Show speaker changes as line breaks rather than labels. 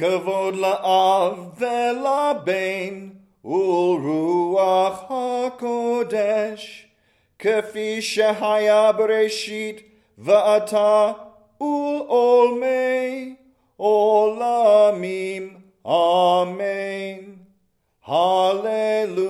כבוד לאב ולבן ולרוח הקודש, כפי שהיה בראשית ועתה ולעולמי עולמים. אמן. הללויה.